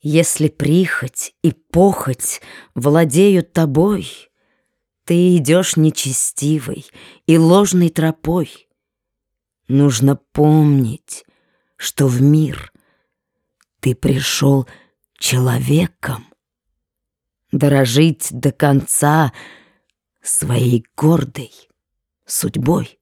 Если прихоть и похоть владеют тобой, Ты идешь нечестивой и ложной тропой. Нужно помнить, что в мир ты пришел человеком, Дорожить до конца своей гордой судьбой.